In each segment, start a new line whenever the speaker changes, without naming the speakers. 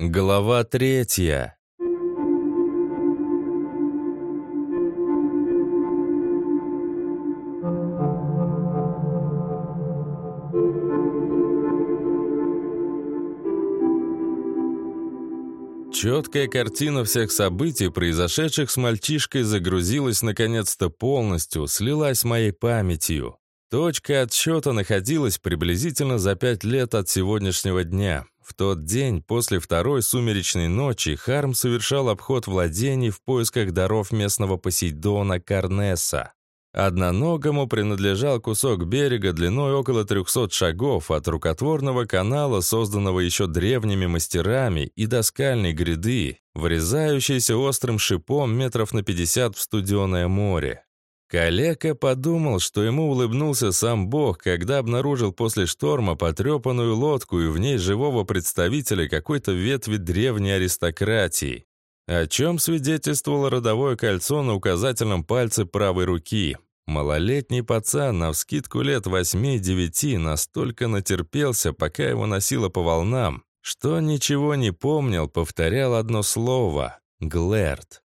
Глава третья. Четкая картина всех событий, произошедших с мальчишкой, загрузилась наконец-то полностью, слилась с моей памятью. Точка отсчета находилась приблизительно за пять лет от сегодняшнего дня. В тот день, после второй сумеречной ночи, Харм совершал обход владений в поисках даров местного Посейдона Карнеса. Одноногому принадлежал кусок берега длиной около 300 шагов от рукотворного канала, созданного еще древними мастерами, и до скальной гряды, врезающейся острым шипом метров на 50 в студеное море. Калека подумал, что ему улыбнулся сам Бог, когда обнаружил после шторма потрепанную лодку и в ней живого представителя какой-то ветви древней аристократии, о чем свидетельствовало родовое кольцо на указательном пальце правой руки. Малолетний пацан, на вскидку лет 8-9, настолько натерпелся, пока его носило по волнам, что ничего не помнил, повторял одно слово — «Глэрд».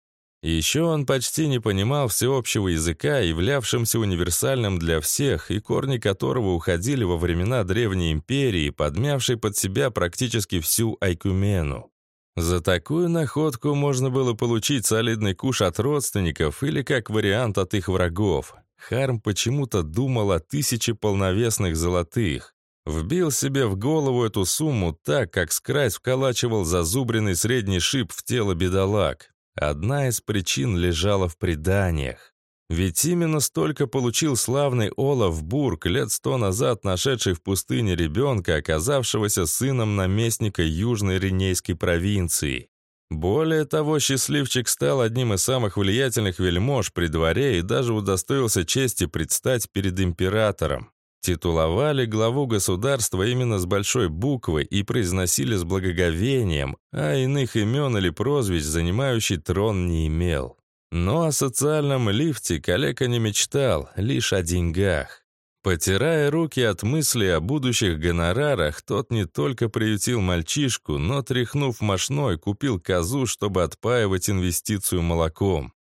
Еще он почти не понимал всеобщего языка, являвшимся универсальным для всех, и корни которого уходили во времена Древней Империи, подмявшей под себя практически всю Айкумену. За такую находку можно было получить солидный куш от родственников или как вариант от их врагов. Харм почему-то думал о тысяче полновесных золотых. Вбил себе в голову эту сумму так, как Скрайс вколачивал зазубренный средний шип в тело бедолаг. Одна из причин лежала в преданиях. Ведь именно столько получил славный Олаф Бург, лет сто назад нашедший в пустыне ребенка, оказавшегося сыном наместника Южной Ренейской провинции. Более того, счастливчик стал одним из самых влиятельных вельмож при дворе и даже удостоился чести предстать перед императором. Титуловали главу государства именно с большой буквы и произносили с благоговением, а иных имен или прозвищ занимающий трон не имел. Но о социальном лифте калека не мечтал, лишь о деньгах. Потирая руки от мысли о будущих гонорарах, тот не только приютил мальчишку, но, тряхнув мошной, купил козу, чтобы отпаивать инвестицию молоком.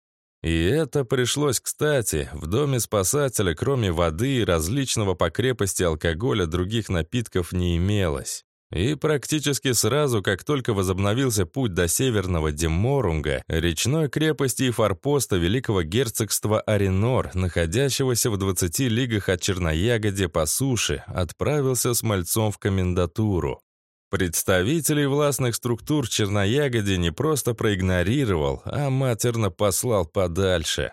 И это пришлось кстати. В доме спасателя, кроме воды и различного по крепости алкоголя, других напитков не имелось. И практически сразу, как только возобновился путь до северного Деморунга, речной крепости и форпоста Великого герцогства Аренор, находящегося в 20 лигах от Черноягоде по суше, отправился с мальцом в комендатуру. Представителей властных структур Черноягоде не просто проигнорировал, а матерно послал подальше.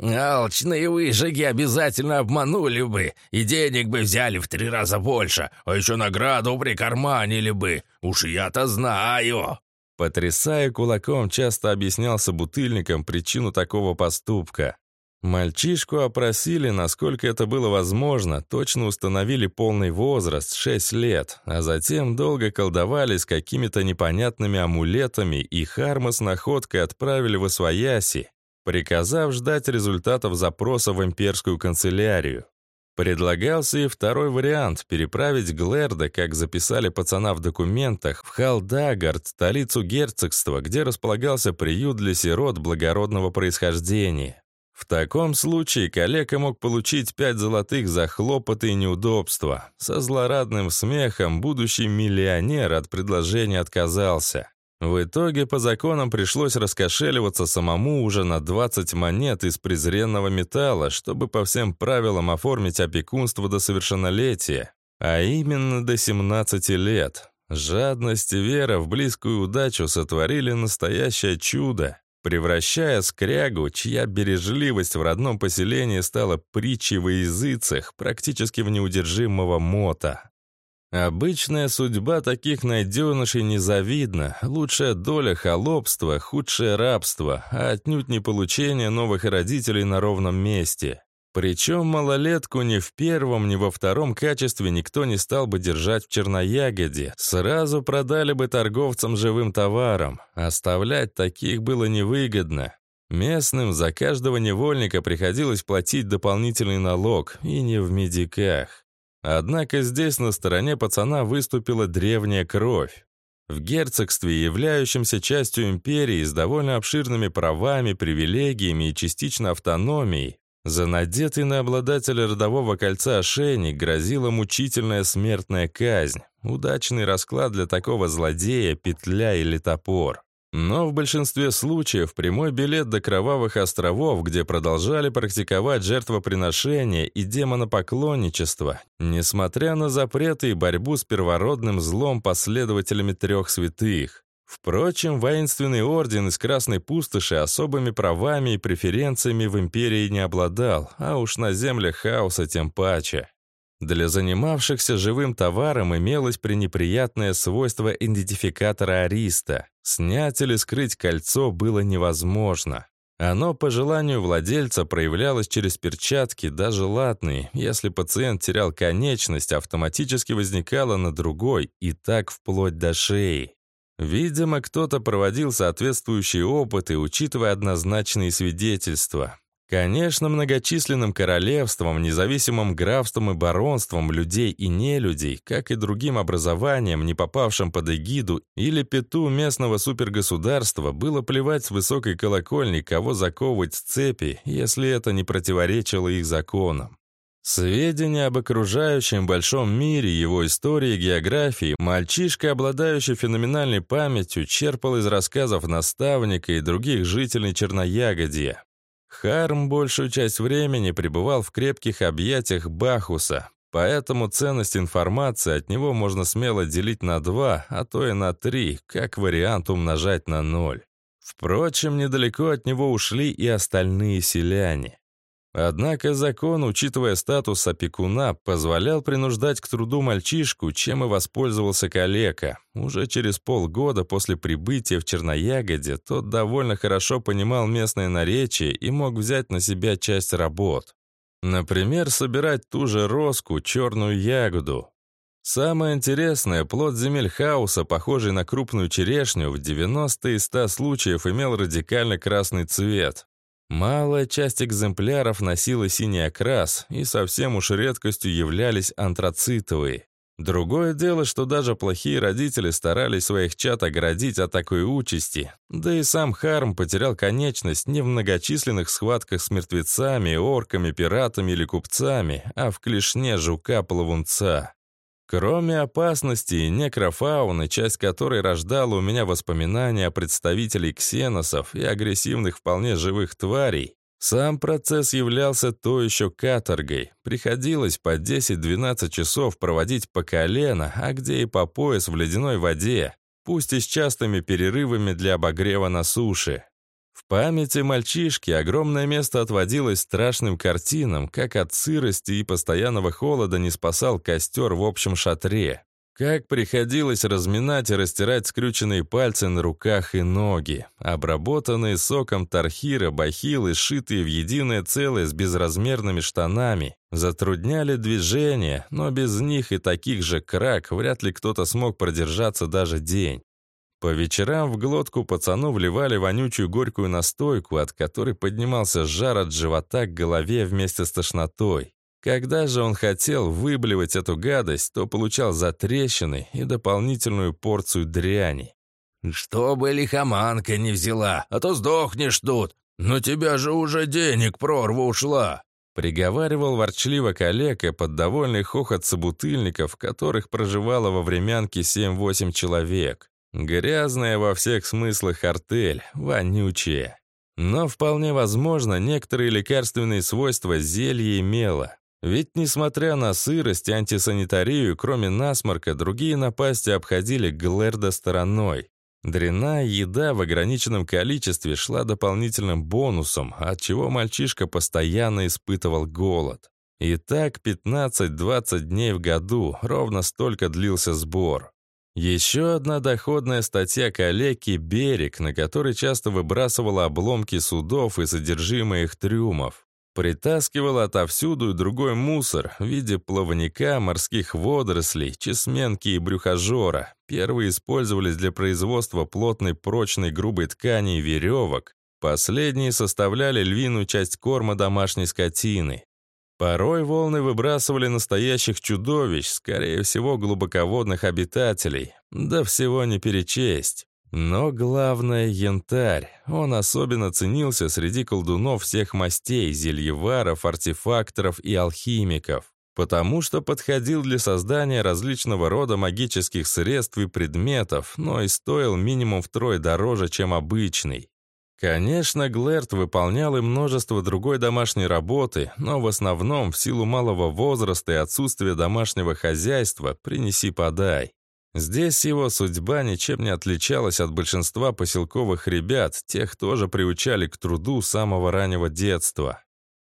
«Алчные выжиги обязательно обманули бы, и денег бы взяли в три раза больше, а еще награду прикарманили бы. Уж я-то знаю!»
Потрясая кулаком, часто объяснялся бутыльникам причину такого поступка. Мальчишку опросили, насколько это было возможно, точно установили полный возраст, 6 лет, а затем долго колдовали с какими-то непонятными амулетами, и Харма с находкой отправили в Освояси, приказав ждать результатов запроса в имперскую канцелярию. Предлагался и второй вариант – переправить Глэрда, как записали пацана в документах, в Халдагард, столицу герцогства, где располагался приют для сирот благородного происхождения. В таком случае калека мог получить пять золотых за хлопоты и неудобства. Со злорадным смехом будущий миллионер от предложения отказался. В итоге по законам пришлось раскошеливаться самому уже на 20 монет из презренного металла, чтобы по всем правилам оформить опекунство до совершеннолетия, а именно до 17 лет. Жадность и вера в близкую удачу сотворили настоящее чудо превращая скрягу, чья бережливость в родном поселении стала притчей во языцах, практически в неудержимого мота. Обычная судьба таких найденышей незавидна, лучшая доля холопства, худшее рабство, а отнюдь не получение новых родителей на ровном месте. Причем малолетку ни в первом, ни во втором качестве никто не стал бы держать в черноягоде. Сразу продали бы торговцам живым товаром. Оставлять таких было невыгодно. Местным за каждого невольника приходилось платить дополнительный налог, и не в медиках. Однако здесь на стороне пацана выступила древняя кровь. В герцогстве, являющемся частью империи с довольно обширными правами, привилегиями и частично автономией, за надетый на обладателя родового кольца ошейник грозила мучительная смертная казнь. Удачный расклад для такого злодея, петля или топор. Но в большинстве случаев прямой билет до Кровавых островов, где продолжали практиковать жертвоприношения и демонопоклонничество, несмотря на запреты и борьбу с первородным злом последователями трех святых. Впрочем, воинственный орден из Красной Пустоши особыми правами и преференциями в империи не обладал, а уж на землях хаоса тем паче. Для занимавшихся живым товаром имелось пренеприятное свойство идентификатора ариста. Снять или скрыть кольцо было невозможно. Оно, по желанию владельца, проявлялось через перчатки, даже латные. Если пациент терял конечность, автоматически возникало на другой, и так вплоть до шеи. Видимо, кто-то проводил соответствующие опыты, учитывая однозначные свидетельства. Конечно, многочисленным королевствам, независимым графствам и баронствам людей и нелюдей, как и другим образованиям, не попавшим под эгиду или пету местного супергосударства, было плевать с высокой колокольни, кого заковывать в цепи, если это не противоречило их законам. Сведения об окружающем большом мире, его истории и географии мальчишка, обладающий феноменальной памятью, черпал из рассказов наставника и других жителей Черноягодья. Харм большую часть времени пребывал в крепких объятиях Бахуса, поэтому ценность информации от него можно смело делить на два, а то и на три, как вариант умножать на ноль. Впрочем, недалеко от него ушли и остальные селяне. Однако закон, учитывая статус опекуна, позволял принуждать к труду мальчишку, чем и воспользовался калека. Уже через полгода после прибытия в Черноягоде тот довольно хорошо понимал местное наречие и мог взять на себя часть работ. Например, собирать ту же роску, черную ягоду. Самое интересное, плод земель хаоса, похожий на крупную черешню, в 90 из 100 случаев имел радикально красный цвет. Малая часть экземпляров носила синий окрас, и совсем уж редкостью являлись антрацитовые. Другое дело, что даже плохие родители старались своих чат оградить от такой участи. Да и сам Харм потерял конечность не в многочисленных схватках с мертвецами, орками, пиратами или купцами, а в клешне жука-плавунца. Кроме опасности некрофауны, часть которой рождала у меня воспоминания о представителей ксеносов и агрессивных вполне живых тварей, сам процесс являлся то еще каторгой. Приходилось по 10-12 часов проводить по колено, а где и по пояс в ледяной воде, пусть и с частыми перерывами для обогрева на суше. Памяти мальчишки огромное место отводилось страшным картинам, как от сырости и постоянного холода не спасал костер в общем шатре. Как приходилось разминать и растирать скрюченные пальцы на руках и ноги. Обработанные соком тархира, бахилы, сшитые в единое целое с безразмерными штанами, затрудняли движение, но без них и таких же крак вряд ли кто-то смог продержаться даже день. По вечерам в глотку пацану вливали вонючую горькую настойку, от которой поднимался жар от живота к голове вместе с тошнотой. Когда же он хотел выблевать эту гадость, то получал затрещины и дополнительную порцию дряни.
«Чтобы лихоманка не взяла, а то сдохнешь тут. Но тебя же уже денег прорва ушла!»
Приговаривал ворчливо коллега под довольный хохот собутыльников, которых проживало во времянке 7-8 человек. Грязная во всех смыслах артель, вонючая. Но вполне возможно, некоторые лекарственные свойства зелье имело. Ведь, несмотря на сырость и антисанитарию, кроме насморка, другие напасти обходили Глэрда стороной. Дрянная еда в ограниченном количестве шла дополнительным бонусом, от чего мальчишка постоянно испытывал голод. И так 15-20 дней в году, ровно столько длился сбор. Еще одна доходная статья коллеги «Берег», на которой часто выбрасывала обломки судов и содержимое их трюмов. Притаскивала отовсюду и другой мусор в виде плавника, морских водорослей, чесменки и брюхожора. Первые использовались для производства плотной, прочной, грубой ткани и веревок. Последние составляли львиную часть корма домашней скотины. Порой волны выбрасывали настоящих чудовищ, скорее всего, глубоководных обитателей. Да всего не перечесть. Но главное — янтарь. Он особенно ценился среди колдунов всех мастей, зельеваров, артефакторов и алхимиков, потому что подходил для создания различного рода магических средств и предметов, но и стоил минимум втрое дороже, чем обычный. Конечно, Глэрт выполнял и множество другой домашней работы, но в основном в силу малого возраста и отсутствия домашнего хозяйства «принеси-подай». Здесь его судьба ничем не отличалась от большинства поселковых ребят, тех тоже приучали к труду самого раннего детства.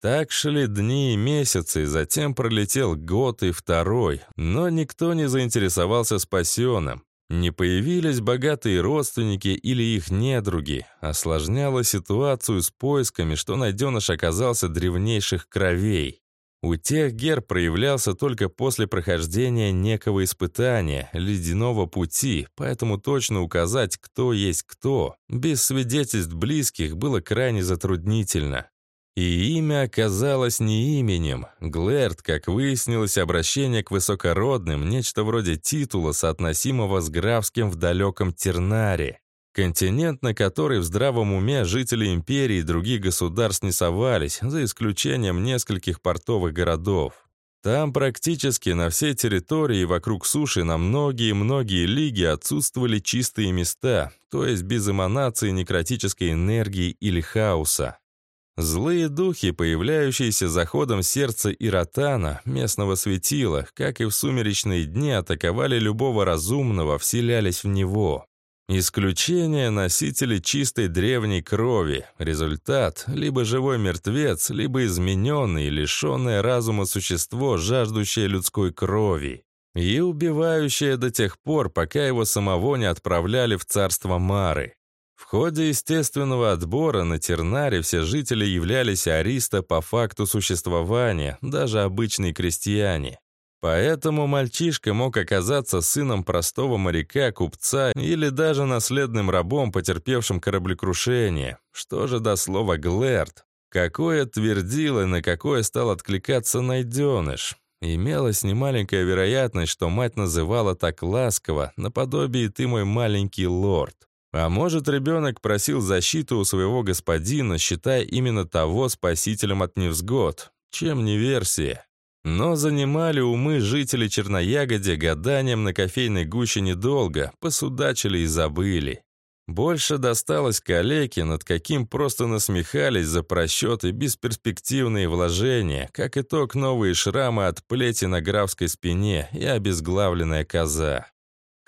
Так шли дни и месяцы, затем пролетел год и второй, но никто не заинтересовался спасенным. Не появились богатые родственники или их недруги, осложняло ситуацию с поисками, что найденыш оказался древнейших кровей. У тех гер проявлялся только после прохождения некого испытания, ледяного пути, поэтому точно указать, кто есть кто, без свидетельств близких было крайне затруднительно. И имя оказалось не именем. Глэрд, как выяснилось, обращение к высокородным, нечто вроде титула, соотносимого с графским в далеком Тернаре. Континент, на который в здравом уме жители империи и других государств не совались, за исключением нескольких портовых городов. Там практически на всей территории вокруг суши на многие-многие лиги отсутствовали чистые места, то есть без эманации некротической энергии или хаоса. Злые духи, появляющиеся за ходом сердца Иротана, местного светила, как и в сумеречные дни, атаковали любого разумного, вселялись в него. Исключение – носители чистой древней крови. Результат – либо живой мертвец, либо измененный, лишенное разума существо, жаждущее людской крови. И убивающее до тех пор, пока его самого не отправляли в царство Мары. В ходе естественного отбора на Тернаре все жители являлись ариста по факту существования, даже обычные крестьяне. Поэтому мальчишка мог оказаться сыном простого моряка, купца или даже наследным рабом, потерпевшим кораблекрушение. Что же до слова «глэрд»? Какое твердил и на какое стал откликаться найденыш? Имелась немаленькая вероятность, что мать называла так ласково, наподобие «ты мой маленький лорд». А может, ребенок просил защиту у своего господина, считая именно того спасителем от невзгод. Чем не версия? Но занимали умы жители Черноягоди гаданием на кофейной гуще недолго, посудачили и забыли. Больше досталось калеке, над каким просто насмехались за просчеты бесперспективные вложения, как итог новые шрамы от плети на графской спине и обезглавленная коза.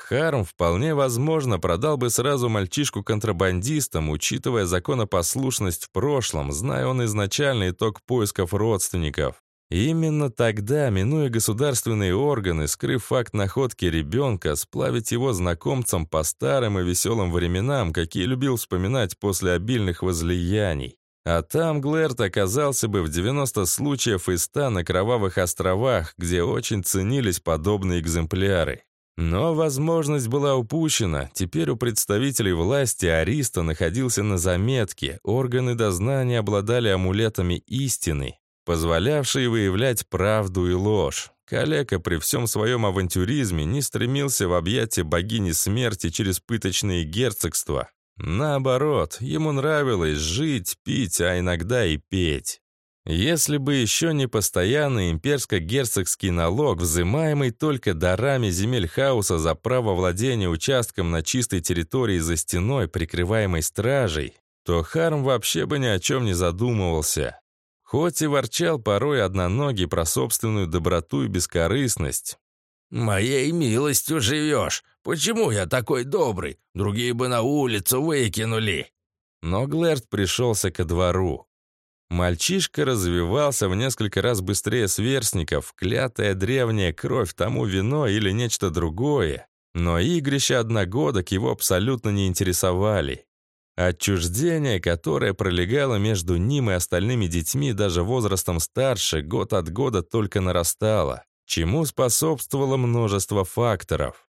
Харм вполне возможно продал бы сразу мальчишку контрабандистам, учитывая законопослушность в прошлом, зная он изначальный итог поисков родственников. Именно тогда, минуя государственные органы, скрыв факт находки ребенка, сплавить его знакомцам по старым и веселым временам, какие любил вспоминать после обильных возлияний. А там Глэрт оказался бы в 90 случаев из 100 на Кровавых островах, где очень ценились подобные экземпляры. Но возможность была упущена. Теперь у представителей власти Ариста находился на заметке. Органы дознания обладали амулетами истины, позволявшие выявлять правду и ложь. Калека при всем своем авантюризме не стремился в объятия богини смерти через пыточные герцогства. Наоборот, ему нравилось жить, пить, а иногда и петь. Если бы еще не постоянный имперско-герцогский налог, взимаемый только дарами земель хаоса за право владения участком на чистой территории за стеной, прикрываемой стражей, то Харм вообще бы ни о чем не задумывался. Хоть и ворчал порой одноногий про собственную доброту и бескорыстность.
«Моей милостью живешь. Почему я такой добрый? Другие бы на улицу выкинули».
Но Глэрт пришелся ко двору. Мальчишка развивался в несколько раз быстрее сверстников, клятая древняя кровь тому вино или нечто другое. Но игрища одногодок его абсолютно не интересовали. Отчуждение, которое пролегало между ним и остальными детьми даже возрастом старше, год от года только нарастало, чему способствовало множество факторов.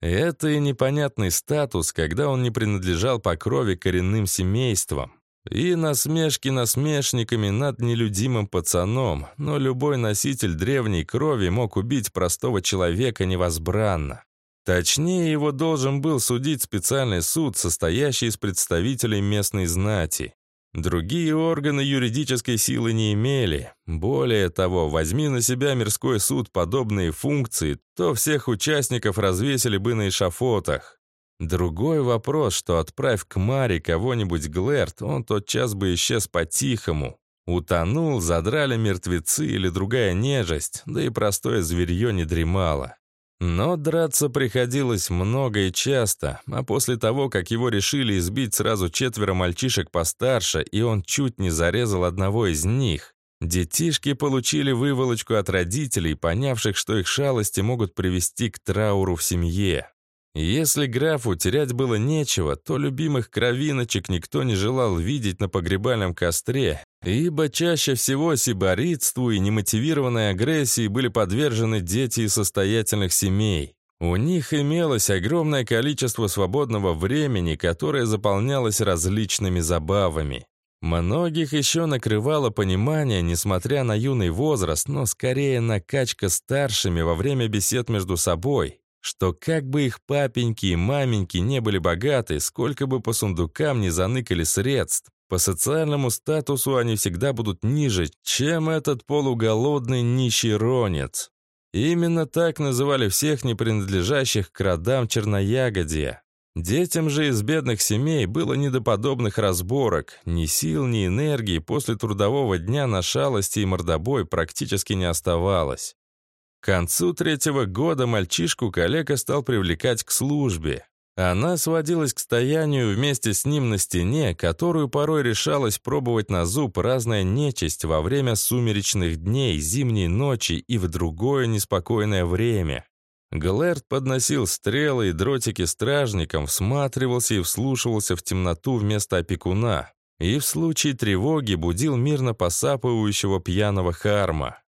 Это и непонятный статус, когда он не принадлежал по крови коренным семействам. И насмешки насмешниками над нелюдимым пацаном, но любой носитель древней крови мог убить простого человека невозбранно. Точнее, его должен был судить специальный суд, состоящий из представителей местной знати. Другие органы юридической силы не имели. Более того, возьми на себя мирской суд подобные функции, то всех участников развесили бы на эшафотах. Другой вопрос, что отправь к Маре кого-нибудь Глэрт, он тотчас бы исчез по-тихому. Утонул, задрали мертвецы или другая нежесть, да и простое зверье не дремало. Но драться приходилось много и часто, а после того, как его решили избить сразу четверо мальчишек постарше, и он чуть не зарезал одного из них, детишки получили выволочку от родителей, понявших, что их шалости могут привести к трауру в семье. Если графу терять было нечего, то любимых кровиночек никто не желал видеть на погребальном костре, ибо чаще всего сиборитству и немотивированной агрессии были подвержены дети из состоятельных семей. У них имелось огромное количество свободного времени, которое заполнялось различными забавами. Многих еще накрывало понимание, несмотря на юный возраст, но скорее накачка старшими во время бесед между собой, что как бы их папеньки и маменьки не были богаты, сколько бы по сундукам не заныкали средств, по социальному статусу они всегда будут ниже, чем этот полуголодный нищий ронец. Именно так называли всех не принадлежащих к родам черноягодия. Детям же из бедных семей было не до подобных разборок, ни сил, ни энергии после трудового дня на шалости и мордобой практически не оставалось. К концу третьего года мальчишку коллега стал привлекать к службе. Она сводилась к стоянию вместе с ним на стене, которую порой решалась пробовать на зуб разная нечисть во время сумеречных дней, зимней ночи и в другое неспокойное время. Глэрд подносил стрелы и дротики стражникам, всматривался и вслушивался в темноту вместо опекуна, и в случае тревоги будил мирно посапывающего пьяного харма.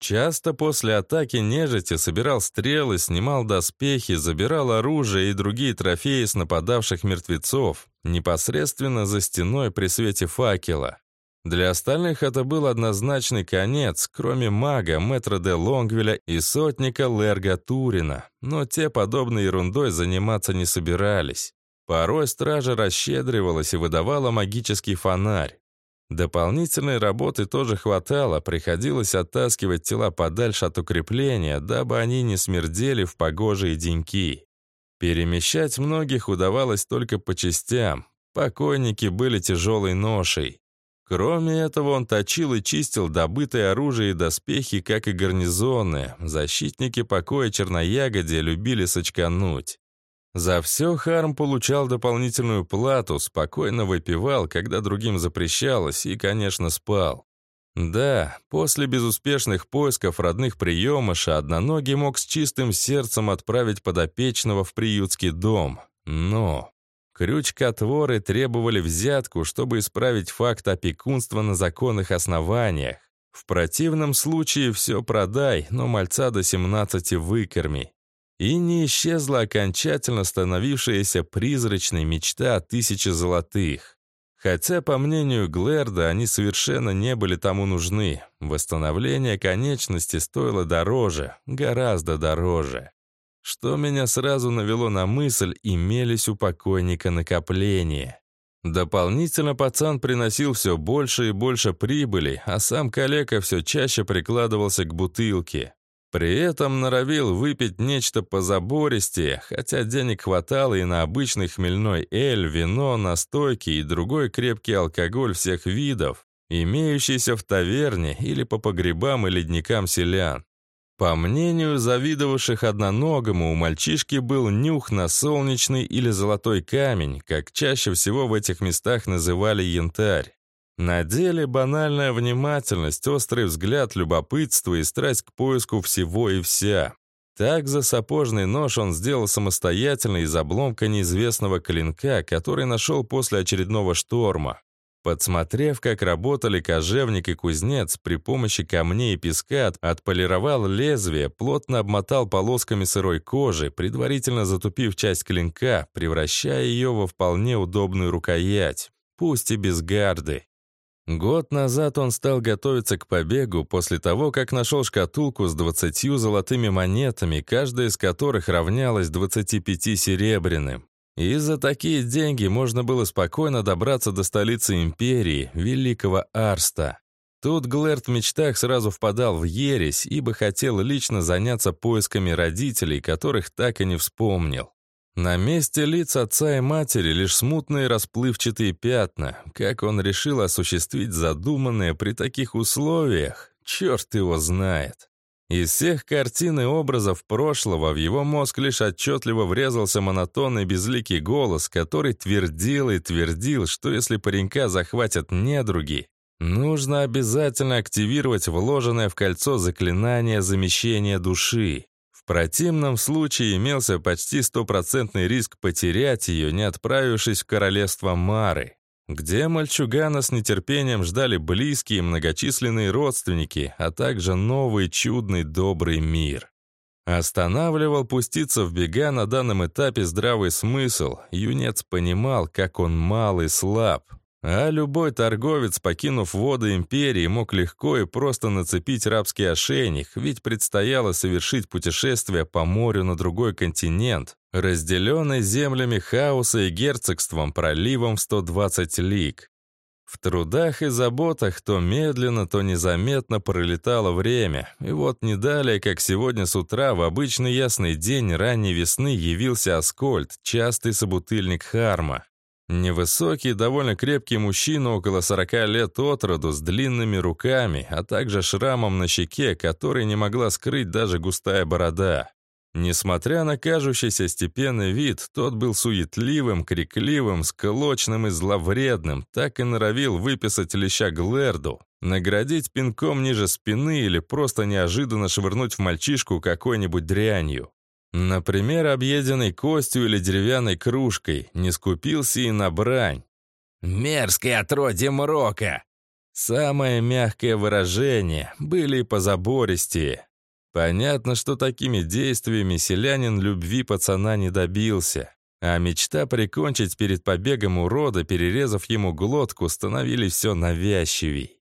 Часто после атаки нежити собирал стрелы, снимал доспехи, забирал оружие и другие трофеи с нападавших мертвецов, непосредственно за стеной при свете факела. Для остальных это был однозначный конец, кроме мага, мэтра де Лонгвиля и сотника Лерга Турина, но те подобной ерундой заниматься не собирались. Порой стража расщедривалась и выдавала магический фонарь. Дополнительной работы тоже хватало, приходилось оттаскивать тела подальше от укрепления, дабы они не смердели в погожие деньки. Перемещать многих удавалось только по частям. Покойники были тяжелой ношей. Кроме этого, он точил и чистил добытое оружие и доспехи, как и гарнизоны. Защитники покоя черноягодия любили сочкануть. За все Харм получал дополнительную плату, спокойно выпивал, когда другим запрещалось, и, конечно, спал. Да, после безуспешных поисков родных приемыша одноногий мог с чистым сердцем отправить подопечного в приютский дом. Но крючкотворы требовали взятку, чтобы исправить факт опекунства на законных основаниях. В противном случае все продай, но мальца до 17 выкорми. И не исчезла окончательно становившаяся призрачной мечта о тысяче золотых. Хотя, по мнению Глэрда, они совершенно не были тому нужны. Восстановление конечности стоило дороже, гораздо дороже. Что меня сразу навело на мысль, имелись у покойника накопления. Дополнительно пацан приносил все больше и больше прибыли, а сам калека все чаще прикладывался к бутылке. При этом норовил выпить нечто позабористее, хотя денег хватало и на обычный хмельной эль, вино, настойки и другой крепкий алкоголь всех видов, имеющийся в таверне или по погребам и ледникам селян. По мнению завидовавших одноногому, у мальчишки был нюх на солнечный или золотой камень, как чаще всего в этих местах называли янтарь. На деле банальная внимательность, острый взгляд, любопытство и страсть к поиску всего и вся. Так за сапожный нож он сделал самостоятельно из обломка неизвестного клинка, который нашел после очередного шторма. Подсмотрев, как работали кожевник и кузнец, при помощи камней и песка отполировал лезвие, плотно обмотал полосками сырой кожи, предварительно затупив часть клинка, превращая ее во вполне удобную рукоять. пусть и без гарды. Год назад он стал готовиться к побегу после того, как нашел шкатулку с 20 золотыми монетами, каждая из которых равнялась 25 серебряным. И за такие деньги можно было спокойно добраться до столицы империи, Великого Арста. Тут Глэрт в мечтах сразу впадал в ересь, ибо хотел лично заняться поисками родителей, которых так и не вспомнил. На месте лиц отца и матери лишь смутные расплывчатые пятна. Как он решил осуществить задуманное при таких условиях, черт его знает. Из всех картин и образов прошлого в его мозг лишь отчетливо врезался монотонный безликий голос, который твердил и твердил, что если паренька захватят недруги, нужно обязательно активировать вложенное в кольцо заклинание замещения души противном случае имелся почти стопроцентный риск потерять ее, не отправившись в королевство Мары, где мальчугана с нетерпением ждали близкие многочисленные родственники, а также новый чудный добрый мир. Останавливал пуститься в бега на данном этапе здравый смысл. Юнец понимал, как он мал и слаб, а любой торговец, покинув воды империи, мог легко и просто нацепить рабский ошейник, ведь предстояло совершить путешествие по морю на другой континент, разделенный землями хаоса и герцогством проливом в 120 лиг. В трудах и заботах то медленно, то незаметно пролетало время, и вот не далее, как сегодня с утра, в обычный ясный день ранней весны явился Аскольд, частый собутыльник Харма. Невысокий, довольно крепкий мужчина около 40 лет от роду, с длинными руками, а также шрамом на щеке, который не могла скрыть даже густая борода. Несмотря на кажущийся степенный вид, тот был суетливым, крикливым, склочным и зловредным, так и норовил выписать леща Глэрду, наградить пинком ниже спины или просто неожиданно швырнуть в мальчишку какой-нибудь дрянью. Например, объеденной костью или деревянной кружкой, не скупился и на брань.
«Мерзкое отродье мрока!»
Самое мягкое выражение, были и позабористее. Понятно, что такими действиями селянин любви пацана не добился, а мечта прикончить перед побегом урода, перерезав ему глотку, становились все навязчивей.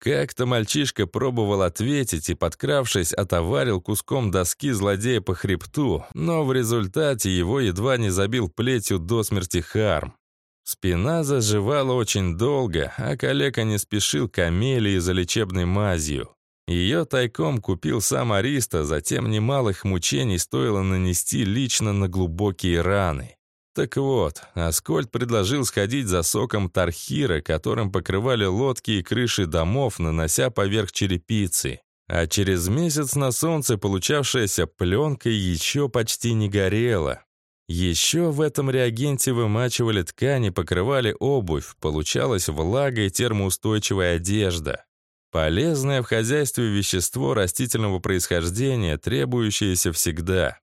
Как-то мальчишка пробовал ответить и, подкравшись, отоварил куском доски злодея по хребту, но в результате его едва не забил плетью до смерти Харм. Спина заживала очень долго, а калека не спешил к Амелии за лечебной мазью. Ее тайком купил сам Ариста, затем немалых мучений стоило нанести лично на глубокие раны. Так вот, Аскольд предложил сходить за соком Тархира, которым покрывали лодки и крыши домов, нанося поверх черепицы. А через месяц на солнце получавшаяся пленка еще почти не горела. Еще в этом реагенте вымачивали ткани, покрывали обувь, получалась влага и термоустойчивая одежда. Полезное в хозяйстве вещество растительного происхождения, требующееся всегда.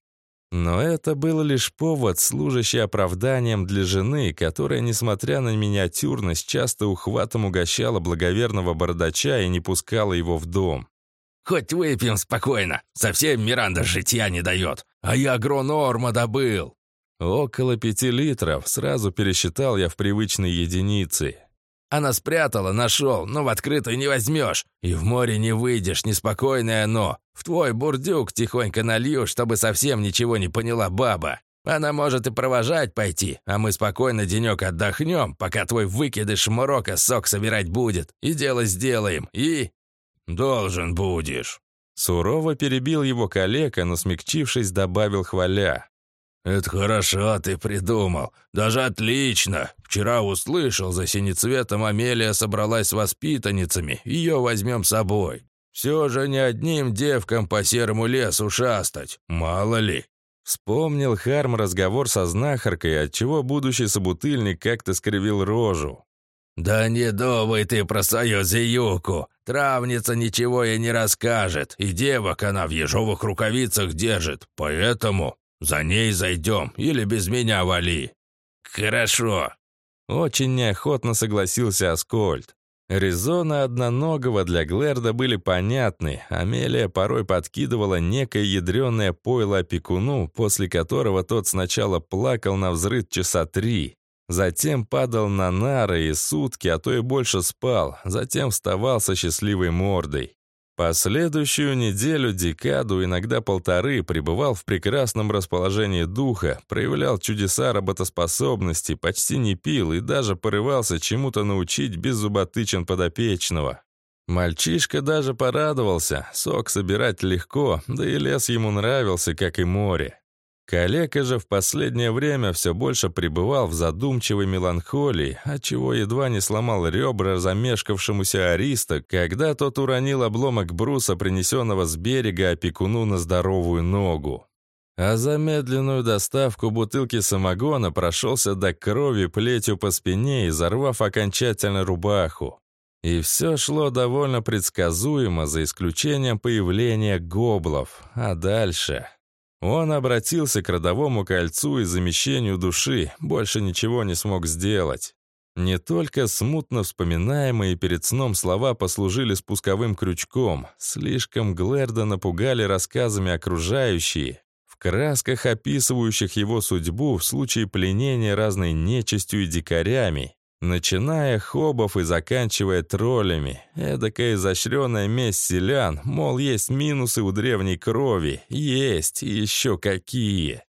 Но это был лишь повод, служащий оправданием для жены, которая, несмотря на миниатюрность, часто ухватом угощала благоверного бородача и не пускала его в дом.
«Хоть выпьем спокойно, совсем Миранда житья не дает, а я гронорма добыл».
Около пяти литров, сразу пересчитал я в привычные единицы.
Она спрятала, нашел, но в открытую не возьмешь. И в море не выйдешь, неспокойное оно. В твой бурдюк тихонько налью, чтобы совсем ничего не поняла баба. Она может и провожать пойти, а мы спокойно денек отдохнем, пока твой выкидыш морока сок собирать будет. И дело сделаем, и...» «Должен будешь».
Сурово перебил его коллега, но смягчившись, добавил хваля.
«Это хорошо ты придумал. Даже отлично. Вчера услышал, за синецветом Амелия собралась с воспитанницами. Ее возьмем с собой. Все же не одним девкам по серому лесу шастать. Мало ли».
Вспомнил Харм разговор со знахаркой, отчего будущий собутыльник как-то скривил рожу.
«Да не думай ты про свою зиюку. Травница ничего ей не расскажет, и девок она в ежовых рукавицах держит, поэтому за ней зайдем или без меня вали». «Хорошо».
Очень неохотно согласился Аскольд. Резоны одноногого для Глэрда были понятны. Амелия порой подкидывала некое ядреное пойло опекуну, после которого тот сначала плакал на взрыв часа три, Затем падал на нары и сутки, а то и больше спал, затем вставал со счастливой мордой. Последующую неделю, декаду, иногда полторы, пребывал в прекрасном расположении духа, проявлял чудеса работоспособности, почти не пил и даже порывался чему-то научить без зуботычин подопечного. Мальчишка даже порадовался, сок собирать легко, да и лес ему нравился, как и море. Калека же в последнее время все больше пребывал в задумчивой меланхолии, отчего едва не сломал ребра замешкавшемуся ариста, когда тот уронил обломок бруса, принесенного с берега опекуну на здоровую ногу. А замедленную доставку бутылки самогона прошелся до крови плетью по спине, изорвав окончательно рубаху. И все шло довольно предсказуемо, за исключением появления гоблов. А дальше... Он обратился к родовому кольцу и замещению души, больше ничего не смог сделать. Не только смутно вспоминаемые перед сном слова послужили спусковым крючком, слишком Глэрда напугали рассказами окружающие, в красках описывающих его судьбу в случае пленения разной нечистью и дикарями, Начиная хобов и заканчивая троллями. Эдакая изощренная месть селян, мол, есть минусы у древней крови. Есть, еще какие.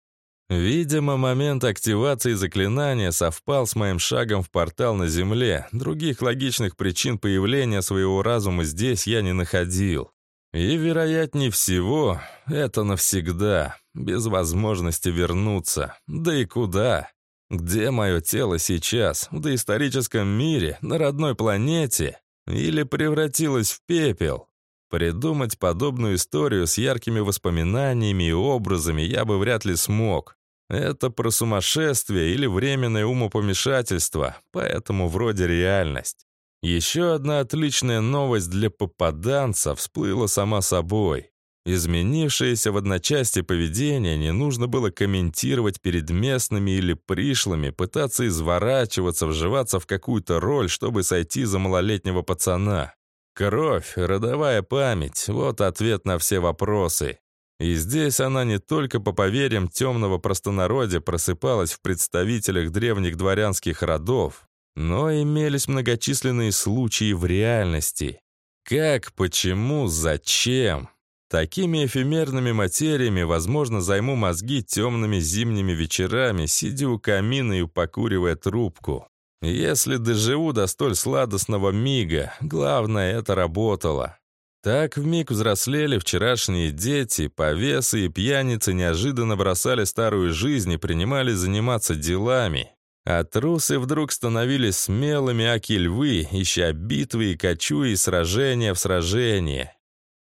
Видимо, момент активации заклинания совпал с моим шагом в портал на Земле. Других логичных причин появления своего разума здесь я не находил. И, вероятнее всего, это навсегда, без возможности вернуться. Да и куда? Где мое тело сейчас? В доисторическом мире? На родной планете? Или превратилось в пепел? Придумать подобную историю с яркими воспоминаниями и образами я бы вряд ли смог. Это про сумасшествие или временное умопомешательство, поэтому вроде реальность. Еще одна отличная новость для попаданца всплыла сама собой. Изменившееся в одночасье поведение не нужно было комментировать перед местными или пришлыми, пытаться изворачиваться, вживаться в какую-то роль, чтобы сойти за малолетнего пацана. Кровь, родовая память — вот ответ на все вопросы. И здесь она не только по поверьям темного простонародья просыпалась в представителях древних дворянских родов, но имелись многочисленные случаи в реальности. Как, почему, зачем? Такими эфемерными материями, возможно, займу мозги темными зимними вечерами, сидя у камина и покуривая трубку. Если доживу до столь сладостного мига, главное, это работало. Так вмиг взрослели вчерашние дети, повесы и пьяницы неожиданно бросали старую жизнь и принимали заниматься делами. А трусы вдруг становились смелыми, аки львы, ища битвы и кочуя и сражения в сражение.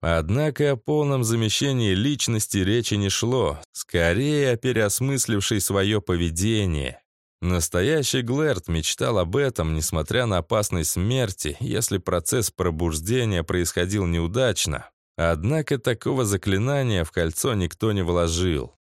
Однако о полном замещении личности речи не шло, скорее о переосмыслившей свое поведение. Настоящий Глэрт мечтал об этом, несмотря на опасность смерти, если процесс пробуждения происходил неудачно. Однако такого заклинания в кольцо никто не вложил.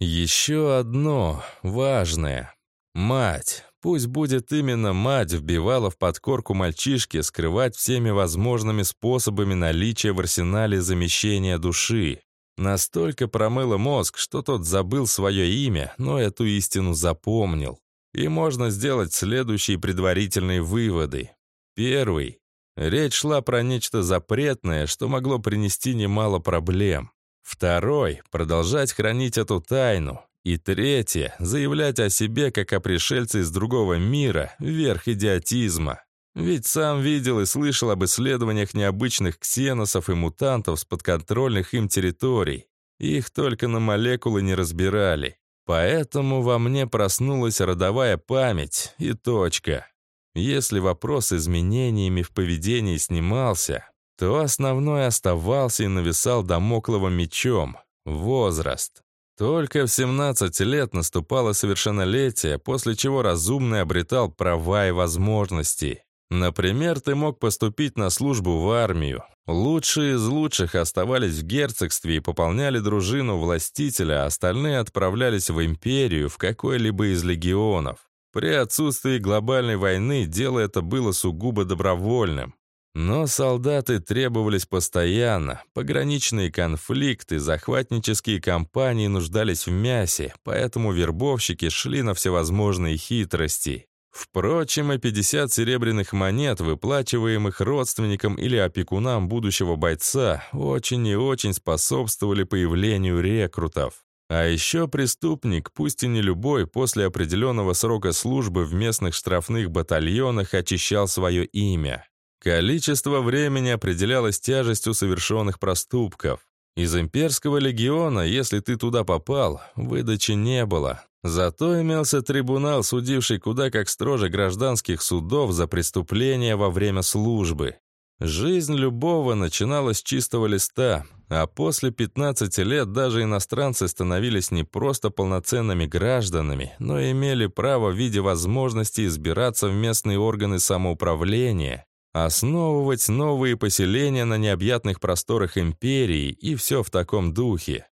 Еще одно важное. Мать. Пусть будет именно мать вбивала в подкорку мальчишки скрывать всеми возможными способами наличие в арсенале замещения души. Настолько промыла мозг, что тот забыл свое имя, но эту истину запомнил. И можно сделать следующие предварительные выводы. Первый. Речь шла про нечто запретное, что могло принести немало проблем. Второй. Продолжать хранить эту тайну. И третье — заявлять о себе как о пришельце из другого мира — верх идиотизма. Ведь сам видел и слышал об исследованиях необычных ксеносов и мутантов с подконтрольных им территорий. Их только на молекулы не разбирали. Поэтому во мне проснулась родовая память и точка. Если вопрос с изменениями в поведении снимался, то основной оставался и нависал домокловым мечом — возраст. Только в 17 лет наступало совершеннолетие, после чего разумный обретал права и возможности. Например, ты мог поступить на службу в армию. Лучшие из лучших оставались в герцогстве и пополняли дружину властителя, а остальные отправлялись в империю, в какой-либо из легионов. При отсутствии глобальной войны дело это было сугубо добровольным. Но солдаты требовались постоянно, пограничные конфликты, захватнические кампании нуждались в мясе, поэтому вербовщики шли на всевозможные хитрости. Впрочем, и 50 серебряных монет, выплачиваемых родственникам или опекунам будущего бойца, очень и очень способствовали появлению рекрутов. А еще преступник, пусть и не любой, после определенного срока службы в местных штрафных батальонах очищал свое имя. Количество времени определялось тяжестью совершенных проступков. Из имперского легиона, если ты туда попал, выдачи не было. Зато имелся трибунал, судивший куда как строже гражданских судов за преступления во время службы. Жизнь любого начиналась с чистого листа, а после 15 лет даже иностранцы становились не просто полноценными гражданами, но имели право в виде возможности избираться в местные органы самоуправления, основывать новые поселения на необъятных просторах империи и все в таком духе.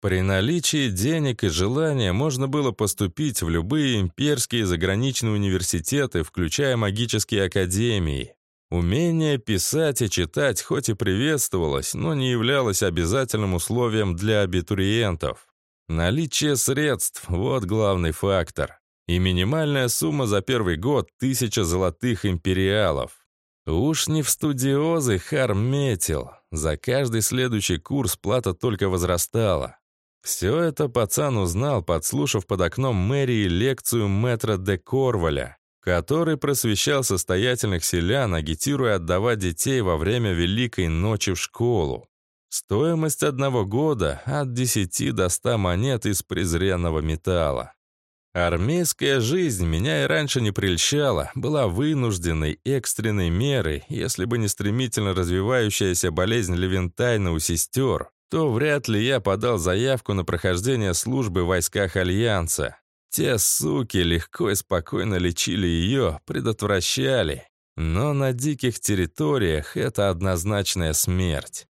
При наличии денег и желания можно было поступить в любые имперские заграничные университеты, включая магические академии. Умение писать и читать хоть и приветствовалось, но не являлось обязательным условием для абитуриентов. Наличие средств – вот главный фактор. И минимальная сумма за первый год – тысяча золотых империалов. Уж не в студиозы Харм метил. За каждый следующий курс плата только возрастала. Все это пацан узнал, подслушав под окном мэрии лекцию мэтра де Корваля, который просвещал состоятельных селян, агитируя отдавать детей во время Великой ночи в школу. Стоимость одного года от 10 до 100 монет из презренного металла. Армейская жизнь меня и раньше не прельщала, была вынужденной, экстренной мерой, если бы не стремительно развивающаяся болезнь Левентайна у сестер, то вряд ли я подал заявку на прохождение службы в войсках Альянса. Те суки легко и спокойно лечили ее, предотвращали. Но на диких территориях это однозначная смерть.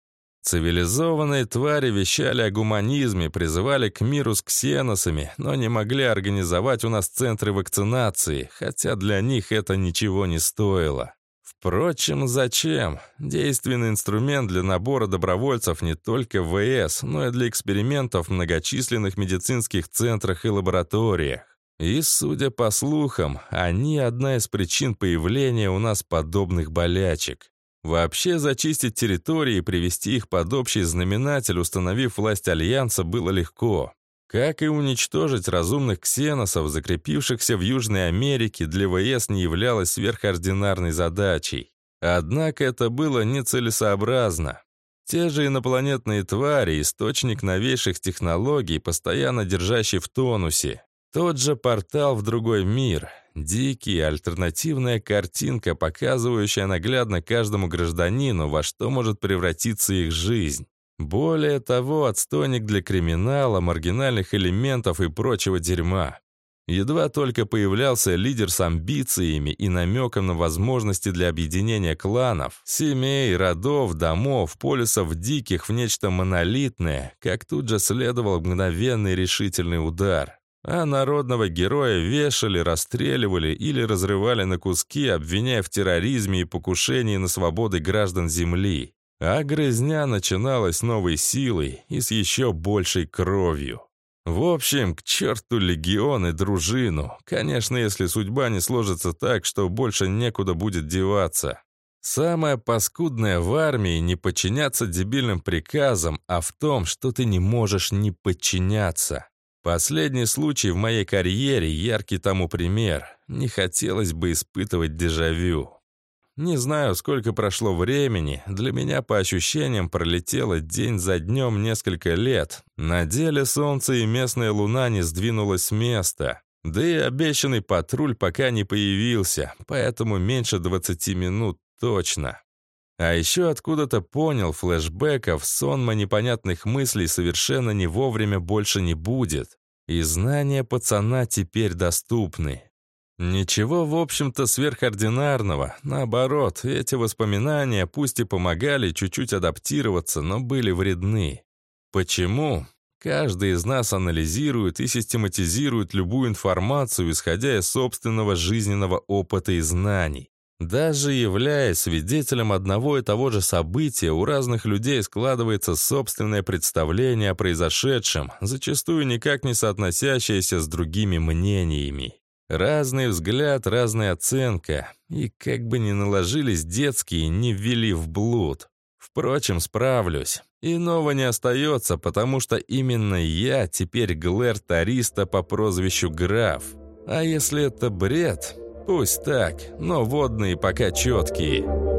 Цивилизованные твари вещали о гуманизме, призывали к миру с ксеносами, но не могли организовать у нас центры вакцинации, хотя для них это ничего не стоило. Впрочем, зачем? Действенный инструмент для набора добровольцев не только в ВС, но и для экспериментов в многочисленных медицинских центрах и лабораториях. И, судя по слухам, они одна из причин появления у нас подобных болячек. Вообще зачистить территории и привести их под общий знаменатель, установив власть Альянса, было легко. Как и уничтожить разумных ксеносов, закрепившихся в Южной Америке, для ВС не являлось сверхординарной задачей. Однако это было нецелесообразно. Те же инопланетные твари, источник новейших технологий, постоянно держащий в тонусе. Тот же портал в другой мир. Дикий, альтернативная картинка, показывающая наглядно каждому гражданину, во что может превратиться их жизнь. Более того, отстойник для криминала, маргинальных элементов и прочего дерьма. Едва только появлялся лидер с амбициями и намеком на возможности для объединения кланов, семей, родов, домов, полюсов диких в нечто монолитное, как тут же следовал мгновенный решительный удар. А народного героя вешали, расстреливали или разрывали на куски, обвиняя в терроризме и покушении на свободы граждан Земли. А грызня начиналась новой силой и с еще большей кровью. В общем, к черту легион и дружину. Конечно, если судьба не сложится так, что больше некуда будет деваться. Самое паскудное в армии не подчиняться дебильным приказам, а в том, что ты не можешь не подчиняться. Последний случай в моей карьере – яркий тому пример. Не хотелось бы испытывать дежавю. Не знаю, сколько прошло времени, для меня по ощущениям пролетело день за днем несколько лет. На деле солнце и местная луна не сдвинулась с места. Да и обещанный патруль пока не появился, поэтому меньше 20 минут точно. А еще откуда-то понял флешбеков, сонма непонятных мыслей совершенно не вовремя больше не будет. И знания пацана теперь доступны. Ничего, в общем-то, сверхординарного. Наоборот, эти воспоминания пусть и помогали чуть-чуть адаптироваться, но были вредны. Почему? Каждый из нас анализирует и систематизирует любую информацию, исходя из собственного жизненного опыта и знаний. Даже являясь свидетелем одного и того же события, у разных людей складывается собственное представление о произошедшем, зачастую никак не соотносящееся с другими мнениями. Разный взгляд, разная оценка. И как бы ни наложились детские, не ввели в блуд. Впрочем, справлюсь. Иного не остается, потому что именно я теперь Глэр Тариста по прозвищу Граф. А если это бред, пусть так, но водные пока четкие.